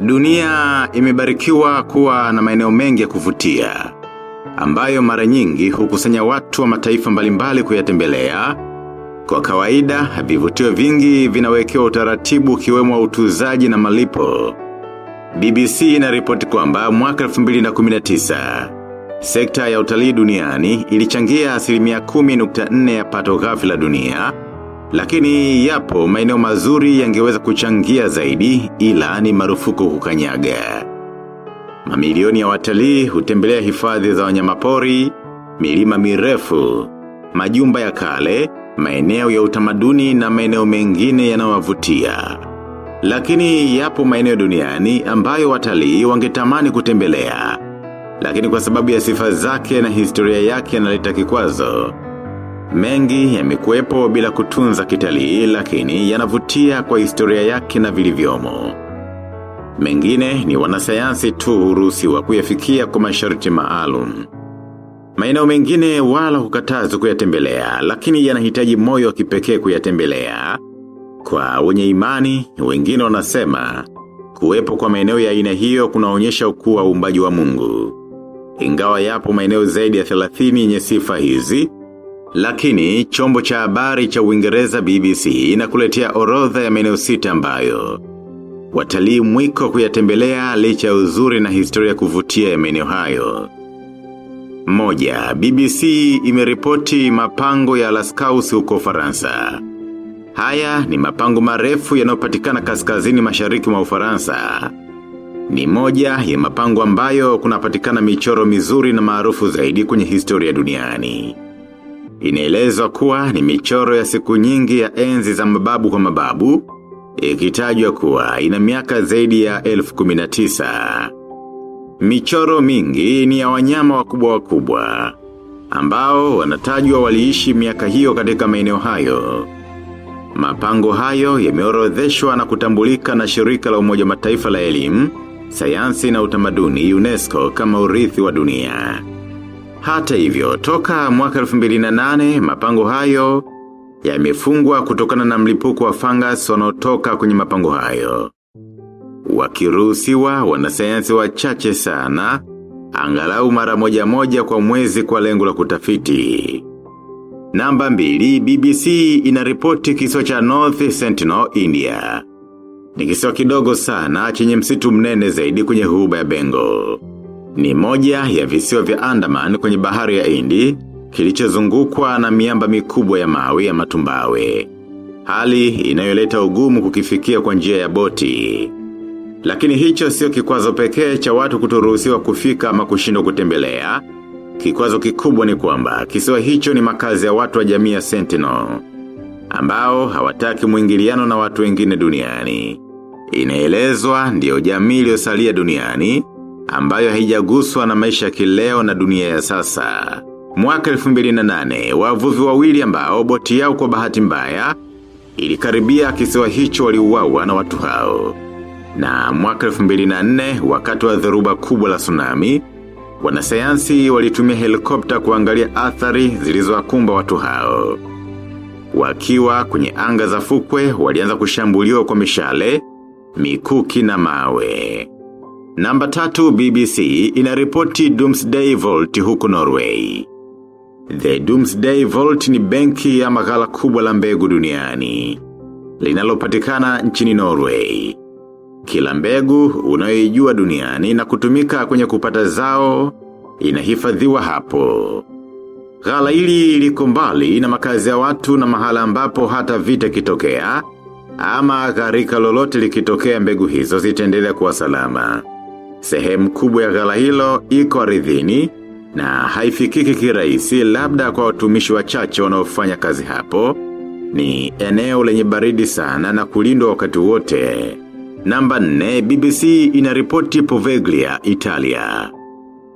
Dunia imebarikiwa kuwa na maeneo mengi ya kuvutia, ambayo mara nyingi hukusanya watu wa mataifa mbalimbali kuyatembelea. Kwa kawaida, vivutio vingi vinawekewa utaratibu kiwemo utuzaji na malipo. BBC inaripoti kwamba mwaka 2019, sekta ya utalii duniani ilichangia asilimia 10.4 ya pato ghafi la dunia, lakini yapo maeneo mazuri yangeweza kuchangia zaidi ila ni marufuku kukanyaga. Mamilioni ya watalii hutembelea hifadhi za wanyamapori, milima mirefu, majumba ya kale, maeneo ya utamaduni na maeneo mengine yanayowavutia. Lakini yapo maeneo duniani ambayo watalii wangetamani kutembelea. Lakini kwa sababu ya sifa zake na historia yake yanaleta kikwazo. Mengi yamekuwepo bila kutunza kitalii lakini yanavutia kwa historia yake na vilivyomo. Mengine ni wanasayansi tu huruhusiwa kuyafikia kwa masharti maalum. Maeneo mengine wala hukatazwa kuyatembelea lakini yanahitaji moyo wa kipekee kuyatembelea. Kwa wenye imani, wengine wanasema, kuwepo kwa maeneo ya aina hiyo kunaonyesha ukuu wa uumbaji wa mungu. Ingawa yapo maeneo zaidi ya 30 yenye sifa hizi, lakini chombo cha habari cha uingereza BBC inakuletea orodha ya maeneo sita ambayo. Watalii mwiko kuyatembelea licha uzuri na historia kuvutia ya maeneo hayo. Moja, BBC imeripoti mapango ya Laskausi huko Faransa. Haya ni mapango marefu yanayopatikana kaskazini mashariki mwa Ufaransa. Ni moja ya mapango ambayo kunapatikana michoro mizuri na maarufu zaidi kwenye historia duniani. Inaelezwa kuwa ni michoro ya siku nyingi ya enzi za mababu kwa mababu, ikitajwa kuwa ina miaka zaidi ya elfu kuminatisa. Michoro mingi ni ya wanyama wakubwa wakubwa, ambao wanatajwa waliishi miaka hiyo katika maeneo hayo. Mapango hayo yameorodheshwa na kutambulika na shirika la umoja mataifa la elimu, sayansi na utamaduni UNESCO kama urithi wa dunia. Hata hivyo, toka mwaka 2008 mapango hayo yamefungwa kutokana na mlipuko wa fungus wanaotoka kwenye mapango hayo. Wakiruhusiwa wanasayansi wachache sana, angalau mara moja moja kwa mwezi kwa lengo la kutafiti. Namba mbili, BBC inaripoti kisiwa cha North Sentinel, India. Ni kisiwa kidogo sana chenye msitu mnene zaidi kwenye huba ya Bengo. Ni moja ya visiwa vya Andaman kwenye bahari ya Indi, kilichozungukwa na miamba mikubwa ya mawe ya matumbawe. Hali inayoleta ugumu kukifikia kwa njia ya boti. Lakini hicho sio kikwazo pekee cha watu kutoruhusiwa kufika ama kushindwa kutembelea. Kikwazo kikubwa ni kwamba kisiwa hicho ni makazi ya watu wa jamii ya Sentinel. Ambao hawataki mwingiliano na watu wengine duniani. Inaelezwa ndiyo jamii iliyosalia duniani ambayo haijaguswa na maisha kileo na dunia ya sasa. Mwaka 2008, wavuvi wawili ambao boti yao kwa bahati mbaya, ilikaribia kisiwa hicho waliuawa na watu hao. Na mwaka 2004, wakati wa dhoruba kubwa la tsunami, wanasayansi walitumia helikopta kuangalia athari zilizowakumba watu hao. Wakiwa kwenye anga za fukwe, walianza kushambuliwa kwa mishale, mikuki na mawe. Namba tatu BBC inaripoti Doomsday Vault huko Norway. The Doomsday Vault ni benki ya maghala kubwa la mbegu duniani. Linalopatikana nchini Norway. Kila mbegu unayoijua duniani na kutumika kwenye kupata zao inahifadhiwa hapo. Ghala hili liko mbali na makazi ya watu na mahala ambapo hata vita kitokea ama gharika lolote likitokea mbegu hizo zitaendelea kuwa salama. Sehemu kubwa ya ghala hilo iko ardhini na haifikiki kirahisi labda kwa watumishi wachache wanaofanya kazi hapo. Ni eneo lenye baridi sana na kulindwa wakati wote. Namba 4 BBC inaripoti Poveglia, Italia.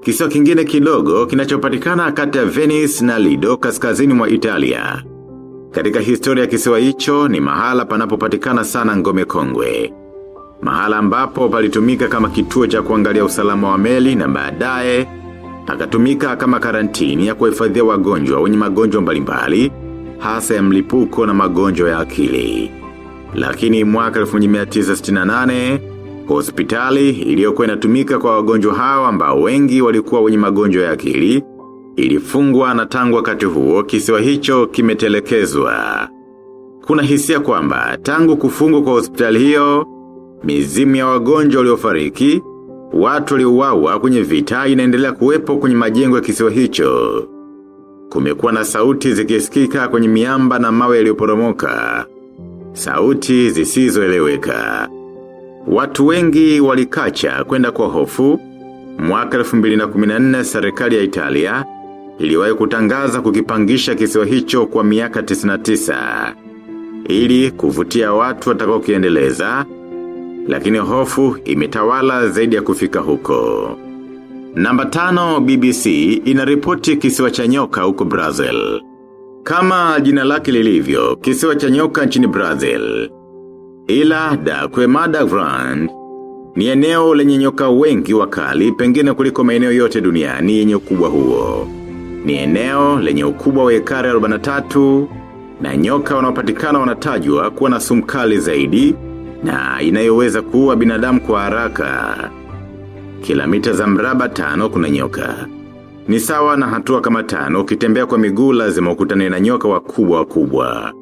Kisiwa kingine kidogo kinachopatikana kati ya Venice na Lido kaskazini mwa Italia. Katika historia kisiwa hicho ni mahala panapopatikana sana ngome kongwe. Mahala ambapo palitumika kama kituo cha kuangalia usalama wa meli na baadaye pakatumika kama karantini ya kuhifadhia wagonjwa wenye magonjwa mbalimbali, hasa ya mlipuko na magonjwa ya akili. Lakini mwaka 1968, Hospitali iliyokuwa inatumika kwa wagonjwa hawa ambao wengi walikuwa wenye magonjwa ya akili, ilifungwa na tangu wakati huo kisiwa hicho kimetelekezwa. Kuna hisia kwamba tangu kufungwa kwa hospitali hiyo, mizimu ya wagonjwa waliofariki, watu waliouawa kwenye vita inaendelea kuwepo kwenye majengo ya kisiwa hicho. Kumekuwa na sauti zikisikika kwenye miamba na mawe yaliyoporomoka. Sauti zisizoeleweka. Watu wengi walikacha kwenda kwa hofu. Mwaka 2014 serikali ya Italia iliwahi kutangaza kukipangisha kisiwa hicho kwa miaka 99 ili kuvutia watu watakao kiendeleza, lakini hofu imetawala zaidi ya kufika huko. Namba tano BBC inaripoti kisiwa cha nyoka huko Brazil. Kama jina lake lilivyo, kisiwa cha nyoka nchini Brazil. Ila da Quemada Grand ni eneo lenye nyoka wengi wakali pengine kuliko maeneo yote duniani yenye ukubwa huo. Ni eneo lenye ukubwa wa ekari 43 na nyoka wanaopatikana wanatajwa kuwa na sumkali zaidi na inayoweza kuua binadamu kwa haraka. Kilomita za mraba tano kuna nyoka. Ni sawa na hatua kama tano ukitembea kwa miguu lazima ukutane na nyoka wakubwa wakubwa.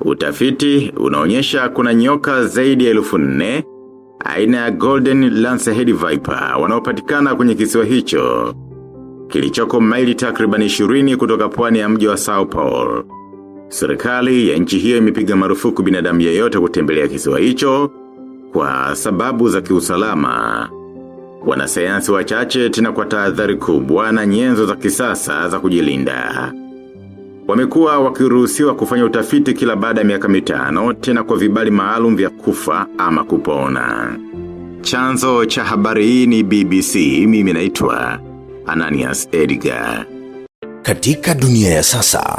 Utafiti unaonyesha kuna nyoka zaidi ya elfu nne aina ya Golden Lancehead Viper wanaopatikana kwenye kisiwa hicho. Kilichoko maili takriban 20 kutoka pwani ya mji wa Sao Paulo. Serikali ya nchi hiyo imepiga marufuku binadamu yeyote kutembelea kisiwa hicho kwa sababu za kiusalama. Wanasayansi wachache tena kwa tahadhari kubwa na nyenzo za kisasa za kujilinda. Wamekuwa wakiruhusiwa kufanya utafiti kila baada ya miaka mitano tena kwa vibali maalum vya kufa ama kupona. Chanzo cha habari hii ni BBC mimi naitwa Ananias Edgar. Katika dunia ya sasa,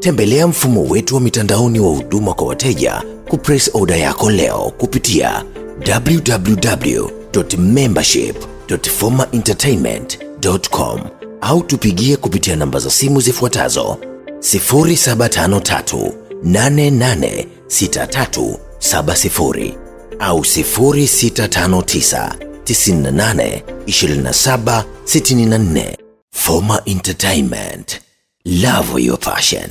Tembelea mfumo wetu wa mitandaoni wa huduma kwa wateja kupress order yako leo kupitia www.membership.formaentertainment.com au tupigie kupitia namba za simu zifuatazo 0753 886370 au 0659 98 27 64. Forma Entertainment. Love your passion.